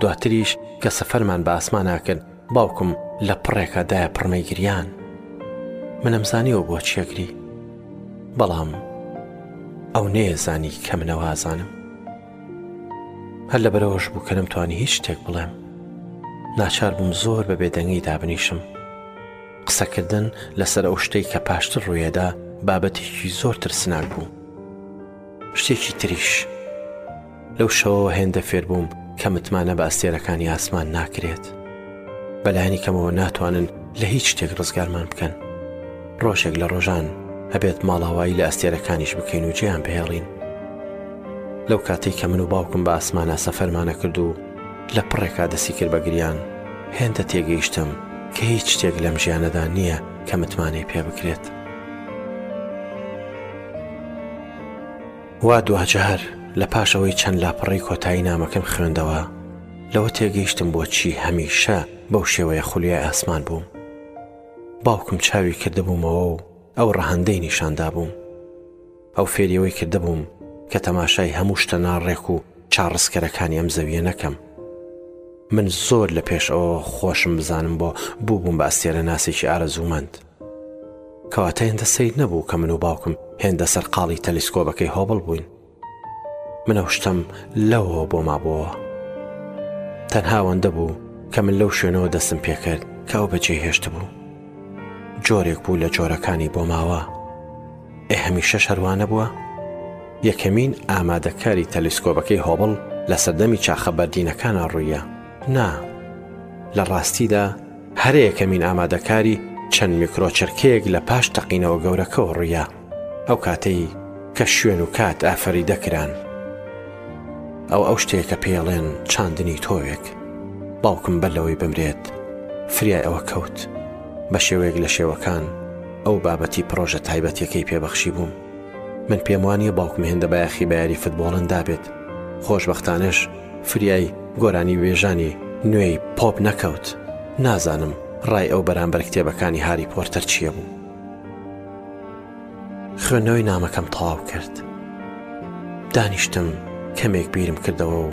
دواتریش کە سەفەرمان بە ئاسمانا کرد باوکم لە پڕێکا دایە پڕمەی گریان منم زانیەوە بۆ چیەگری بەڵام ئەو نێزانی کە منەوازانم هەر لە بەرەوەش بوو کە نەمتوانی هیچ شتێک بڵێم ناچار بووم زۆر بە بێدەنگی دابنیشم قسەکردن لەسەر ئەو شتەی کە پاشتر ڕوویەدا بابەتێکی زۆر ترسناک بوو شتێکی تریش لەو شەوەوە هێندە فێربووم کە متمانە بە ئەستێرەکانی ئاسمان ناکرێت بەلایانی کەمەوە ناتوانن لە هیچ شتێک ڕزگارمان بکەن ڕۆژێک لە ڕۆژان هەبێت ماڵاوایی لە ئەستێرەکانیش بکەین و جێیان بهێڵین لەو کاتێک کە من و باوکم بە ئاسمانە سەفەرمانە کرد و لە پڕێکا دەسی کرد بە گریان هێندە تێگەیشتم کە هیچ شتێک لەم ژیانەدا نییە کە متمانەی پێ بکرێت. وا دواجار لە پاش ئەوەی چەند لاپەڕەی کۆتایی نامەکەم خوێندەوە، لەوە تێگەیشتم بۆچی هەمیشە بەو شێوەیە خولیای ئاسمان بووم. باوکم چاوی کردبوومەوە و ئەو ڕەهەندەی نیشان دابووم. ئەو فێری ئەوەی کردبووم کە تەماشای هەموو شتە ناڕێک و چاڕسکەرەکانی ئەم زەوییە نەکەم. من زۆر لە پێش ئەوەوە خۆشم بزانم بۆ بووبووم بە ئەستێرەناسێکی ئارەزوومەند. کەواتە هێندە سەیر نەبوو کە من و باوکم هێندە سەرقاڵی تەلیسکۆبەکەی هۆبڵ بووین من ئەو شتەم لەوەوە بۆ مابووەوە تەنها وەندە بوو کە من لەو شوێنەوە دەستم پێکرد کە ئەو بەجێ هێشت بوو جۆرێک بوو لە جۆرەکانی بۆ ماوە ئێ هەمیشە شەروانە بووە یەکەمین ئامادەکاری تەلیسکۆبەکەی هۆبڵ لە سەردەمی چاخە بەردینەکانە ڕوویە نا، لە ڕاستیدا هەرە یەکەمین ئامادەکاری چەند میکرۆچرکەیەک لە پاش تەقینەوە گەورەکەوە ڕوویا، ئەو کاتەی کە شوێن و کات ئافەریدە کران. ئەو ئەو شتەیە کە پێیەڵێن چاندنی تۆوێک. باوکم بەر لەوەی بمرێت فریای ئەوە کەوت. بە شێوەیەک لە شێوەکان ئەو بابەتی پڕۆژە تایبەتیەکەی پێبەخشی بووم. من پێم وانیە باوکم هێندە بایەخی بە یاری فتبۆڵن دابێت. خۆشبەختانەش، فریای گۆرانی وێژانی نوێی پۆپ نەکەوت، نازانم ڕای ئەو بەرامبەر کتێبەکانی هاری پۆرتەر چییە بوو. خوێندنەوەی نامەکەم تەواو کرد. دانیشتم کەمێک بیرم کردەوە و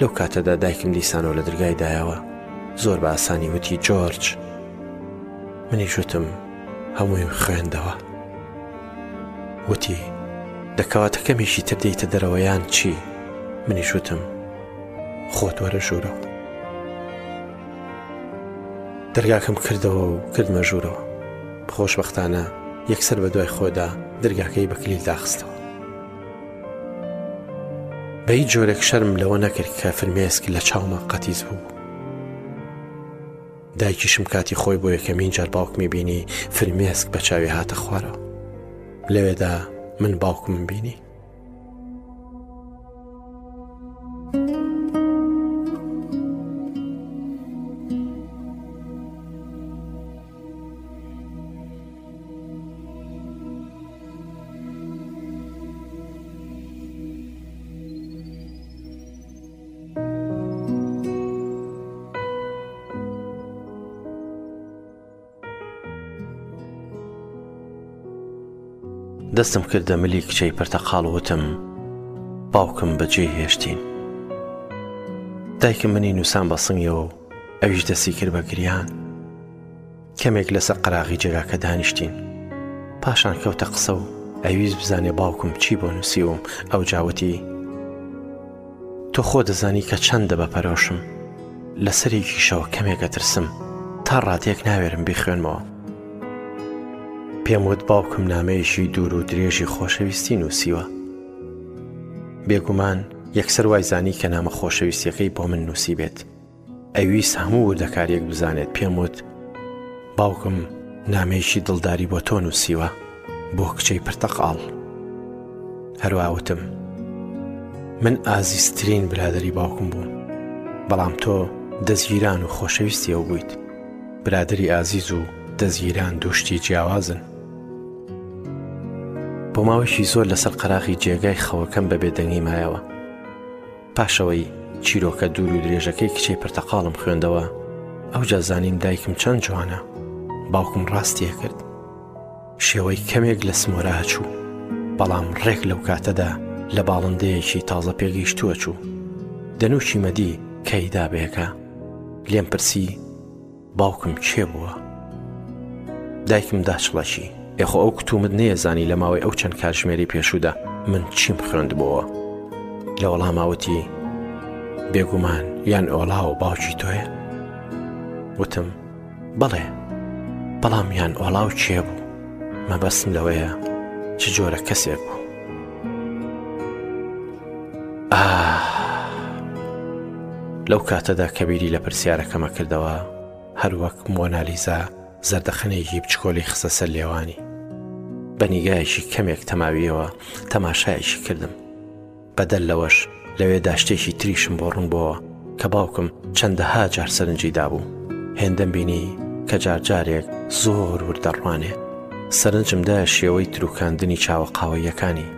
لەو کاتەدا دایکم دیسانەوە لە درگای دایەوە زۆر بە ئاسانی وتی جۆرج منی شوتم هەموویم خوێندەوە. وتی، دە کەواتە کەمێکی تر دێیتە دەرەوە یان چی؟ منیش وتم، خۆت وەرە ژوورەوە. دەرگاکەم کردەوە و کردمە ژوورەوە. خۆشبەختانە یەکسەر بە دوای خۆدا دەرگاکەی بە کلیل داخستەوە. بە هیچ جۆرێک شەرم لەوە نەکرد کە فرمێسک لە چاوما قەتیس بوو. دایکیشم کاتی خۆی بۆ یەکەمین جار باوکمی بینی فرمێسک بە چاوی هاتە خوارەوە لەوێدا من باوکمم بینی دەستم کردە ملی کچەی پرتەقاڵ وتم باوکم بەجێ هێشتین دایکم منی نووسان بە سنگەوە و ئەویش دەستی کرد بە گریان کەمێک لەسەر قەراغی جێگاکە دانیشتین پاشان کەوتە قسە و ئەویست بزانێ باوکم چی بۆ نووسیوم ئەو جاوتی تۆ خۆ دەزانی کە چەندە بە پەرۆشم لەسەرێکیشەوە کەمێکە ترسم تا ڕاتێک ناوێرم بیخوێنمەوە پێم وت باوکم نامەیەکی دوور و درێژی خۆشەویستی نووسیوە بێگومان یەکسەر وای زانی کە نامە خۆشەویستیەکەی بۆ من نووسی بێت ئەویست هەموو وردەکاریەک بزانێت پێم وت باوکم نامەیەکی دڵداری بۆ تۆ نووسیوە بۆ کچەی پرتەقاڵ هەرواوتم من ئازیزترین برادری باوکم بووم بەڵام تۆ دەستگیران و خۆشەویستی ئەو بوویت برادری ئازیز و دەستگیران دوشتی جیاوازن بۆ ماوەشی زۆر لەسەر قەراغی جێگای خەوەکەم بەبێ دەنگی مایەوە پاشئەوەی چیرۆکە دوور و درێژەکەی کچەی پرتەقاڵم خوێندەوە، ئەوجا زانیم دایکم چەند جوانە، باوکم ڕاستیە کرد. شێوەی کەمێک لە سمۆرە هەچوو، بەڵام ڕێک لەو کاتەدا لە باڵندەیەکی تازە پێگەیشتووە چوو. دەنووکی مەدی کەیدا بەیەکە. لێم پرسی، باوکم کێ بووە؟ دایکم داچڵەکی، ئێ خۆ ئەو کوتومت نەیەزانی لە ماوەی ئەو چەند کاتژمێری پێشوودا من چیم خوێندبۆوە؟ لە وەڵاما وتی، بێگومان یان ئۆڵاوە باوکی تۆیە؟ وتم، بەڵێ، بەڵام یان ئۆڵاو کێ بوو؟ مەبەستم لەوەیە چ جۆرە کەسێک بوو؟ لەو کاتەدا کە بیری لە پرسیارەکەمە کردەوە هەروەک مۆنالیزا زەردەخەنێکی بچکۆلی خستە سەر لێوانی بە نیگایەکی کەمێک تەماویەوە تەماشایەکی کردم بەدەل لەوەش لەوێدا شتێکی تریشم بۆ ڕوون بۆوە کە باوکم چەندەها جار سەرنجی دابوو هێندەم بینی کە جارجارێک زۆر ور دەڕوانێ سەرنجم دا شێوەی تروکاندنی چاوە قاوەیەکانی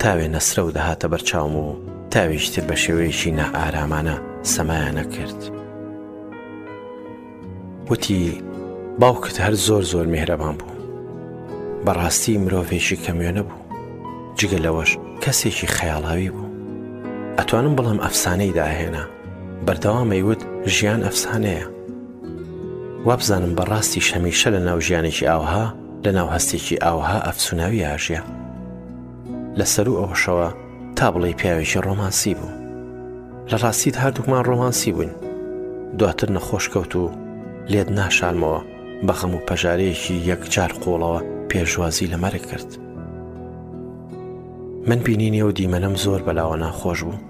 تاوێ نەسرە و دەهاتە بەرچاوم و تاویشتر بە شێوەیەکی نائارامانە سەمایانە کرد. وتی، باوکت هەر زۆر زۆر میهرەبان بوو. بەڕاستی مرۆڤێکی کەموێنە بوو. جگە لەوەش کەسێکی خەیاڵاوی بوو. ئەتوانم بڵێم ئەفسانەی داهێنا. بەردەوام ئەیوت ژیان ئەفسانەیە. وابزانم بەڕاستیش هەمیشە لە ناو ژیانێکی ئاوها لە ناو هەستێکی ئاوها ئەفسوناوی ئاژیا. لە سەروو ئەوەشەوە تا بڵێی پیاوێکی ڕۆمانسی بوو لە ڕاستیت هەردووکمان ڕۆمانسی بووین دواتر نەخۆش کەوت و لێت ناشارمەوە بە خەم و پەژارەیەکی یەکجار قۆڵەوە پێشوازی لە مەرگ کرد من بینینی و دیمەنەم زۆر بەلاوە ناخۆش بوو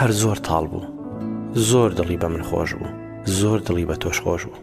هەر زۆر تاڵ بوو زۆر دڵی بە من خۆش بوو زۆر دڵی بە تۆش خۆش بوو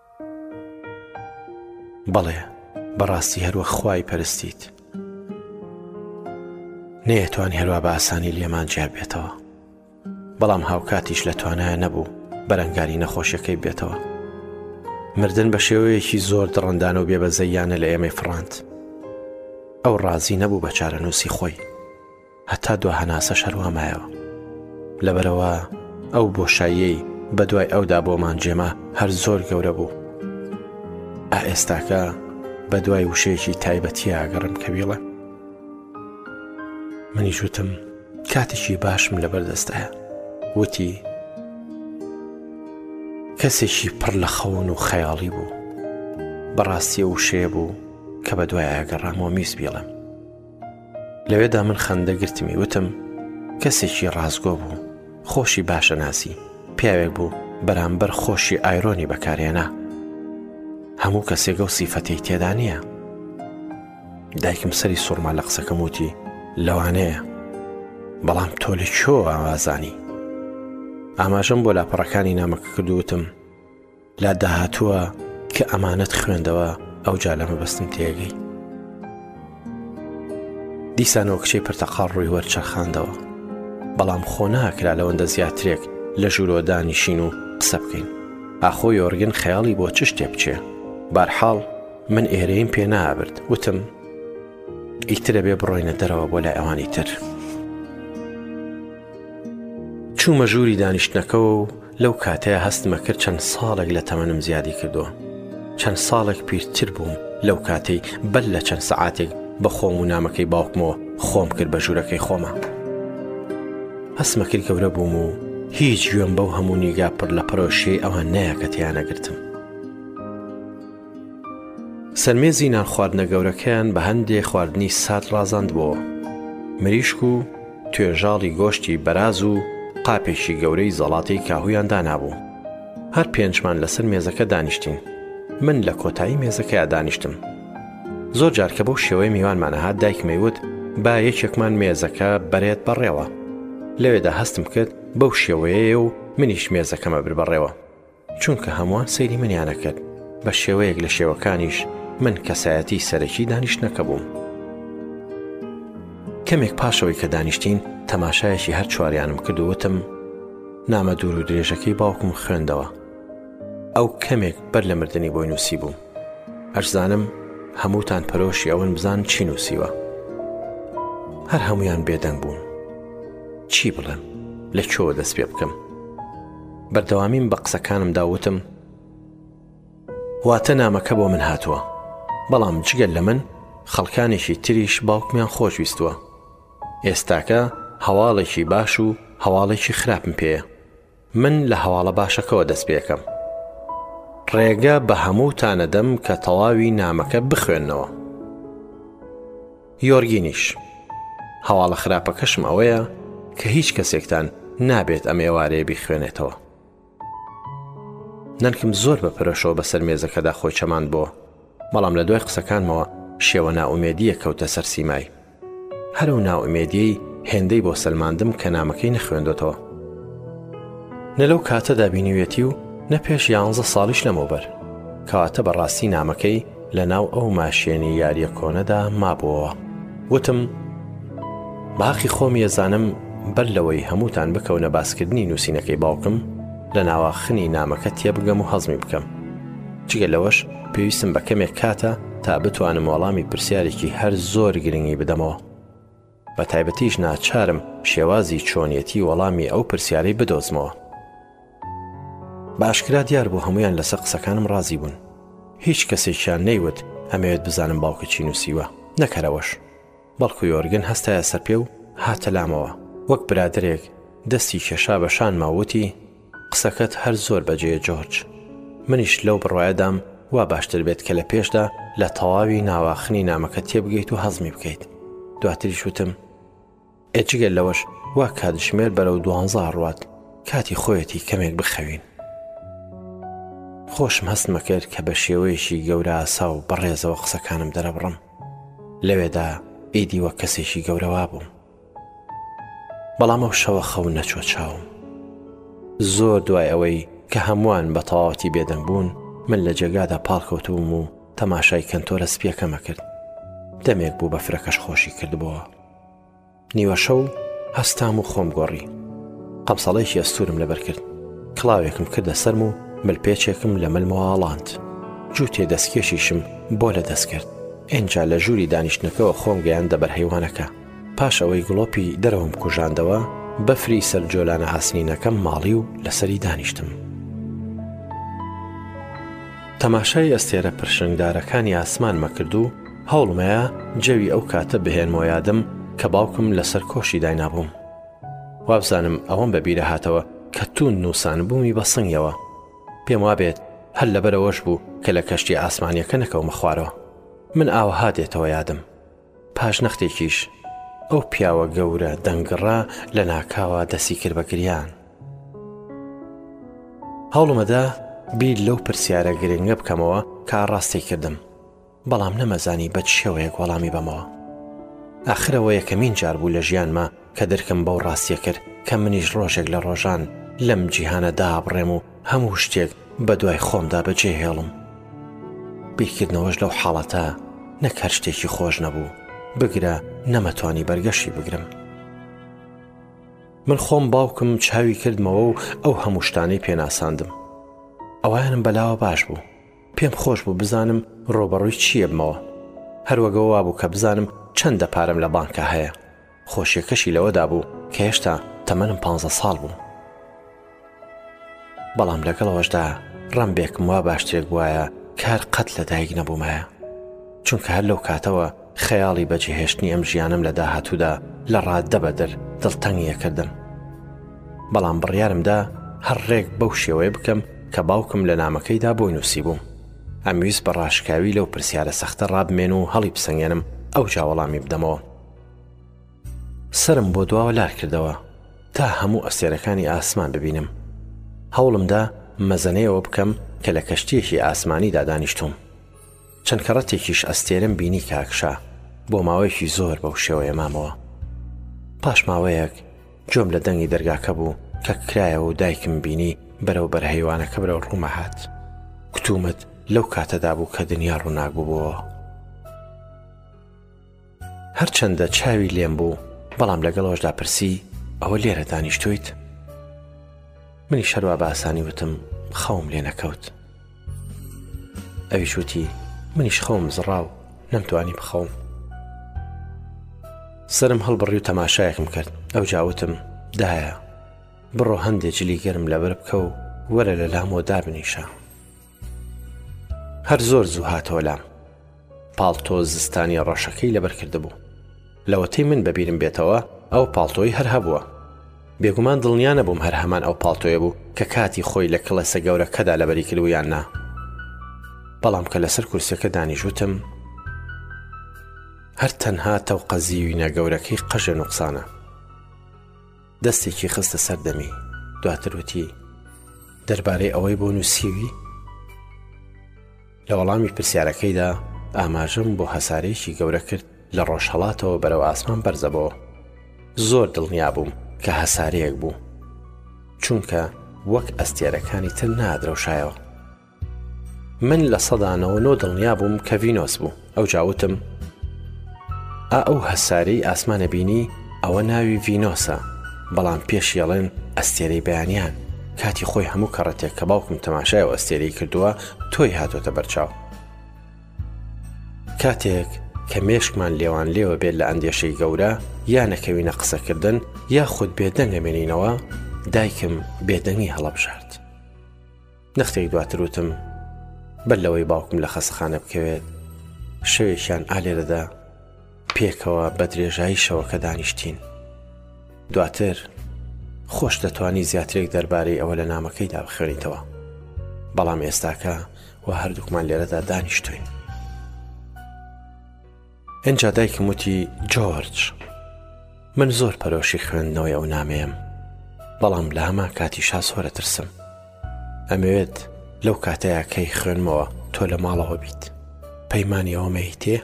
بەڵێ بەڕاستی هەروەک خوای پەرستیت نەیەتوانی هەروا بە ئاسانی لێمان جیاب بێتەوە بەڵام هاوکاتیش لە توانایە نەبوو بەرەنگاری نەخۆشیەکەی بێتەوە مردن بە شێوەیەکی زۆر دڕندان و بێبەزەیانە لە ئێمەی فڕاند ئەو ڕازی نەبوو بە چارەنووسی خۆی هەتا دوا هەناسەش هەر وا مایەوە. لەبەرئەوە ئەو بۆشاییەی بە دوای ئەودا بۆمان جێما هەر زۆر گەورە بوو. ئا ئێستاکە بە دوای وشەیەکی تایبەتی ئاگەڕێم کە بیڵێم. منیش وتم کاتێکی باشم لەبەردەستایە. وتی کەسێکی پڕ لە خەون و خەیاڵی بوو. بەڕاستی ئەو وشەیە بوو کە بە دوای ئاگەڕامەوە میز بیڵێم. لەوێدا من خەندە گرتمی وتم کەسێکی ڕاستگۆ بوو خۆشی باشە ناسی پیاوێک بوو بەرامبەر خۆشی ئایرۆنی بەکارێنا هەموو کەسێگە و سیفەتی تێدا نییە دایکم سەری سوڕما لە قسەکەم وتی لەوانەیە بەڵام تۆ لە چۆ ئاوازانی ئاماژەم بۆ لاپەڕەکانی نامەکە کردووتم لات داهاتووە کە ئەمانەت خوێندەوە ئەوجا لە مەبەستم تێگەی دیسانەوە کچەی پرتەقاڵ ڕووی وەرچەرخاندەوە بەڵام خۆ ناکرا لەوەندە زیاترێک لە ژوورۆ دانیشین و قسە بکەین ئاخۆ یۆرگن خەیاڵی بۆ چ شتێ بچێ بارحاڵ من ئێرەیم پێ نابرد وتم ئیترە بێ بڕۆینە دەرەوە بۆ لای ئەوانی تر چوومە ژووری دانیشتنەکەەوە و لەو کاتەیە هەستمە کرد چەند ساڵێک لە تەمەنم زیادی کردووە چەند ساڵێک پیرتر بووم لەو کاتەی بەر لە چەند سەعاتێک بە خۆم و نامەکەی باوکمەوە خۆم کرد بە ژوورەکەی خۆمە هەستمە کرد گەورە بووم و هیچ گوێم بەو هەموو نیگا پڕ لە پەرۆشیەی ئەوان نەیە کە تیانەگرتم سەرمێزی نانخواردنە گەورەکەیان بە هەندێ خواردنی سارد ڕازاندبۆوە، مریشک و توێژاڵی گۆشتی بەراز و قاپێکی گەورەی زەڵاتەی کاهوویان دانابوو. هەر پێنجمان لەسەر مێزەکە دانیشتین. من لە کۆتایی مێزەکەیا دانیشتم. زۆر جار کە بەو شێوەیە میوانمان ئەهات دایکم ئەیوت با یەکێکمان مێزەکە بەرێت بەڕێوە. لەوێدا هەستم کرد بەو شێوەیەیە و منیش مێزەکەم ئەبر بەڕێوە. چونکە هەمووان سەیری منیان ئەکرد، بە شێوەیەک لە شێوەکانیش من کەسایەتیی سەرەکیی دانیشتنەکە بووم. کەمێک پاش ئەوەی کە دانیشتین، تەماشایەکی هەر چواریانم کرد و وتم، نامە دوورودرێژەکەی باوکم خوێندەوە. ئەو کەمێک بەر لە مردنی بۆی نووسیبووم. ئەشزانم هەمووتان پەرۆشی ئەوەن بزانن چی نووسیوە. هەر هەموویان بێدەنگ بوون. چی بڵێم؟ لە کوێوە دەست پێ بکەم؟ بەردەوامیم بە قسەکانمدا وتم، واتە نامەکە بۆ من هاتووە، بەڵام جگەل لە من خەڵکانێکی تریش باوکمیان خۆشویستووە. ئێستاکە هەواڵێکی باش و هەواڵێکی خراپم پێیە. من لە هەواڵە باشەکەەوە دەست پێەکەم. ڕێگە بە هەمووتانەدەم کە تەواوی نامەکە بخوێندنەوە. یۆرگینیش، هەواڵە خراپەکەشم ئەوەیە کە هیچ کەسێکتان نابێت ئەم ئێوارەیە بیخوێنێتەوە. نەنکم زۆر بە پەرۆشەوە بەسەر مێزەکەدا خۆی چەماند بۆ، بەڵام لە دوای قسەکانمەوە شێوە نائومێدییەک کەوتە سەر سیمای. هەر ئەو نائومێدییەی هێندەی بۆ سەلماندم کە نامەکەی نەخوێندۆتەوە. نە لەو کاتەدا بینیویەتی و نە پێش یانزە ساڵیش لەمەوبەر. کەواتە بەڕاستی نامەکەی، لە ناو ئەو ماشێنی یاریە کۆنەدا مابۆوە وتم باقی خۆم یەزانم بەر لەوەی هەمووتان بکەونە باسکردنی نووسینەکەی باوکم لە ناواخنی نامەکە تێبگەم و هەزمی بکەم جگە لەوەش پێویستم بە کەمێک کاتە تا بتوانم وەڵامی پرسیارێکی هەر زۆر گرنگی بدەمەوە بە تایبەتیش ناچارم شێوازی چۆنیەتی وەڵامی ئەو پرسیارەی بدۆزمەوە. بە ئاشکرا دیار بوو هەمویان لەسەر قسەکانم ڕازی بوون. هیچ کەسێکیان نەیوت ئەمەوێت بزانم باوکت چی نووسیوە، نەک هەر ئەوەش، بەڵکو یۆرگن هەستایە سەر پێ و هاتە لامەوە، وەک برادەرێک دەستی کێشا بە شانمە و وتی، قسەکەت هەر زۆر بەجێیە جۆرج. منیش لەو بڕوایەدام وا باشتر بێت کە لە پێشدا لە تەواوی ناواخنی نامەکە تێبگەیت و هەزمی بکەیت. دواتریش وتم، ئێ جگە لەوەش وا کاتژمێر بەرەو دوانزا ڕوات، کاتی خۆیەتی کەمێک بخەوین. خۆشم هەستمە کرد کە بە شێوەیەکی گەورەئاسا و بەڕێزەوە قسەکانم دەرەبڕم. لەوێدا ئیدی وەک کەسێکی گەورە وابووم. بەڵام ئەو شەوە خەو نەچووە چاوم زۆر دوای ئەوەی کە هەمووان بە تەواوەتی بێدەنگ بوون من لە جێگادا پاڵکەوتوم و تەماشای کەنتۆرە سپیەکەمە کرد دەمێک بوو بە فرەکەش خۆشی کردبەوە نیوە شەو هەستام و خۆم گۆڕی قەمسەڵێکی ئەستورم لەبەر کرد کڵاوێکم کردە سەرم و ملپێچێکم لە ملمەواڵاند جووتێ دەستکێشیشم بۆ لە دەست کرد ئەجا لە ژووری دانیشتنەکەەوە خۆم گەیان دەبەر هەیوانەکە پاش ئەوەی گڵۆپی دەرەوەم کوژاندەوە، بەفری سەر جۆلانە ئاسنینەکەم ماڵی و لەسەری دانیشتم. تەماشای ئەستێرە پرشنگدارەکانی ئاسمانمە کرد و هەوڵمەیە جەوی ئەو کاتە بهێنمەوە یادم کە باوکم لەسەر کۆشی داینابووم. وابزانم ئەوەم بە بیرە هاتەوە کە تووند نووسانبوومی بە سنگیەوە. پێم وابێت هەر لەبەرەوەش بوو کە لە کەشتیە ئاسمانیەکە نەکەومە خوارەوە. من ئاوەها دێتەوە یادم. پاش نەختێکیش ئەو پیاوە گەورە دەنگڕە لە ناکاوە دەستی کرد بە گریان. هەوڵمەدا بیر لەو پرسیارە گرنگە بکەمەوە کە ئاڕاستی کردم، بەڵام نەمەزانی بە چ شێوەیەک وەڵامی بەمەوە. ئاخرەوە یەکەمین جار بوو لە ژیانما کە درکم بەو ڕاستیە کرد کە منیش ڕۆژێک لە ڕۆژان لەم جیهانە دابڕێم و هەموو شتێک بە دوای خۆمدا بەجێ هێڵم بیرکردنەوەش لەو حاڵەتە نەک هەر شتێکی خۆش نەبوو بگرە نەمەتوانی بەرگەشی بگرم من خۆم باوکم چاوی کردمەوە و ئەو هەموو شتانەی پێناساندم ئەوانم بەلاوە باش بوو پێم خۆش بوو بزانم ڕۆبەڕووی چییە بمەوە هەروەگەوا بوو کە بزانم چەندە پارەم لە بانکە هەیە خۆشیەکەشی لەوەدا بوو کە هێشتا تەمەنم پانزە ساڵ بوو. بەڵام لەگەڵەوەشدا ڕەمبێکم وا باشترێک بواە کە هەر قەت لە دایک نەبوومایە. چونکە هەر لەو کاتەوە خەیاڵی بەجێهێشتنی ئەم ژیانم لە داهاتوودا لە ڕاددە بەدر دڵتەنگی ئەکردم. بەڵام بڕیارمدا هەر ڕێک بەو شێوەیە بکەم کە باوکم لە نامەکەیدا بۆی نووسی بووم. ئەمویست بە ڕاشکاوی لەو پرسیارە سەختە ڕابمێن و هەڵی بسەنگێنم ئەو جاوەڵامی بدەمەوە. سەرم بۆ دواوە لار کردەوە تا هەموو ئەستێرەکانی ئاسمان ببینم هەوڵمدا مەزەنەیەوە بکەم کە لە کەشتێکی ئاسمانی دادانیشتوم چەند کەڕەتێکیش ئەستێرم بینی کاکشا بۆ ماوەیەکی زۆر بەو شێوەیە مامەوە پاش ماوەیەک جۆم لە دەنگی دەرگاکە بوو کە کرایەوە و دایکم بینی بەرەو بەرهەیوانەکە برەو ڕوومە هات کتومت لەو کاتەدا بوو کە دنیا ڕووناک بووەوە هەرچەندە چاوی لێم بوو بەڵام لەگەڵەوەشدا پرسی ئەوە لێرە دانیشتویت؟ منی شەروا باسانی وتم خەوم لێ نەکەوت ئەویش وتی منیش خەوم زڕاو نەمتوانی بخەوم سرم هەڵبڕی و تەماشایەکم کرد ئەو جاوتم دایە بڕۆ هەندێک جلی گەرم لەبەر بکە و وەرە لە لامەوە دابنیشە هەر زۆر زوو هاتەوە لام. پاڵتۆ زستانی ڕەشەکەی لەبەر کردبوو. لەوەتەی من بە بیرم بێتەوە ئەو پاڵتۆی هەر هەبووە. بێگومان دڵنیا نەبووم هەر هەمان ئەو پاڵتۆیە بوو کە کاتی خۆی لە کڵێسە گەورەکەدا لەبەری کردبوو یان نا. بەڵام کە لەسەر کورسیەکە دانیشت وتم، هەر تەنها تەوقە زیوینە گەورەکەی قژە نوقسانە. دەستێکی خستە سەر دەمی دواتر وتی دەربارەی ئەوەی بۆ نووسیوی لە وەڵامی پرسیارەکەیدا ئاماژەم بۆ هەسارەیەکی گەورە کرد لە ڕۆژهڵاتەوە بەرەو ئاسمان بەرزەبەوە زۆر دڵنیا بووم کە هەسارەیەک بوو چونکە وەک ئەستێرەکانی تر نادرەوشایەوە من لە سەدا نەوە نۆ دڵنیا بووم کە ڤینۆس بوو ئەوجا وتم ئا ئەو هەسارەی ئاسمانە بینی ئەوە ناوی ڤینۆسە بەڵام پێشی ئەڵێن ئەستێرەی بەیانیان کاتی خۆی هەموو کەڕەتێک کە باوکم تەماشای و ئەستێرەی کردووە تۆی هاتۆتە بەرچاو کاتێک کە مێشکمان لێوان لێوە بێت لە ئەندێشەی گەورە یا نەکەوینە قسەکردن یا خودت بێدەنگەمێنینەوە دایکم بێدەنگی هەڵەبژارد نەختێک دواتر وتم بەر لەوەی باوکم لە خەسخانە بکەوێت شەوێکیان ئالێرەدا پێکەوە بە درێژایی شەوەکە دانیشتین دواتر خۆش دەتوانی زیاترێک دەربارەی ئەوە لە نامەکەیدا بخوێنیتەوە بەڵام ئێستاکە و هەردووکمان لێرەدا دانیشتوین ئینجا دایکم وتی جۆرج من زۆر پەرۆشی خوێندنەوەی ئەو نامەیەم بەڵام لە هەما کاتیشا سۆرە ترسم ئەمەوێت لەو کاتەیە کەی خوێنمەوە تۆ لە ماڵەوە بیت پەیمانانی ئەومە هیتێ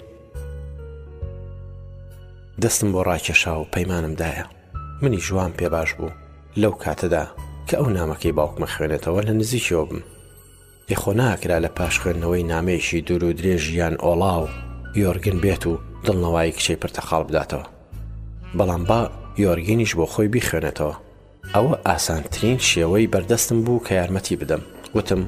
دەستم بۆ ڕاکێشا و پەیمانم دایە منی جوان پێ باش بوو لەو کاتەدا کە ئەو نامەکەی باوکمە خوێنێتەوە لە نزیکەوە بم ئێ خۆ ناکرا لە پاش خوێندنەوەی نامەیەکی دوور و درێژ یان ئۆڵاو یۆرگن بێت و دڵنەوایی کچەی پرتەقاڵ بداتەوە؟ بەڵام با یۆرگنیش بۆ خۆی بیخوێنێتەوە. ئەوە ئاسانترین شێوەی بەردەستم بوو کە یارمەتی بدەم وتم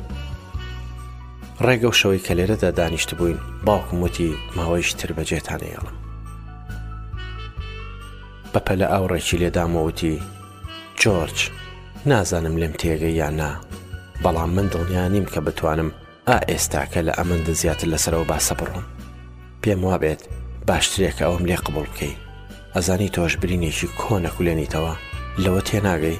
ڕێگە و شەوەی کە لێرەدا دانیشت بووین باوکم وتی ماوەیش تر بەجێتانەیەڵم بەپەلە ئاو ڕێکی لێدامەوەتی جۆرج، نازانم لێم تێگەی یان نا، بەڵام من دڵنیا نیم کە بتوانم ئا ئێستاکە لە ئەمەندە زیاتر لەسەرەوە باسە بڕۆم. پێم وابێت باشترە کە ئەوەم لێ قبوڵ بکەی. ئەزانی تۆش برینێکی کۆن ئەکولێنیتەوە، لەوە تێناگەی؟